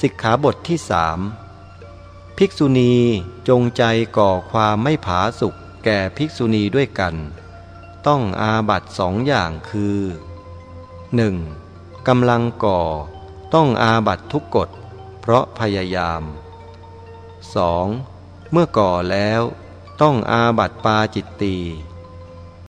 สิกขาบทที่สามภิกษุณีจงใจก่อความไม่ผาสุกแก่ภิกษุณีด้วยกัน ต้องอาบัตสองอย่างคือ 1. กำลังก่อ ต้องอาบัตทุกกฎ เพราะพยายาม 2. เมื่อก่อแล้ว ต้องอาบัตปาจิตตี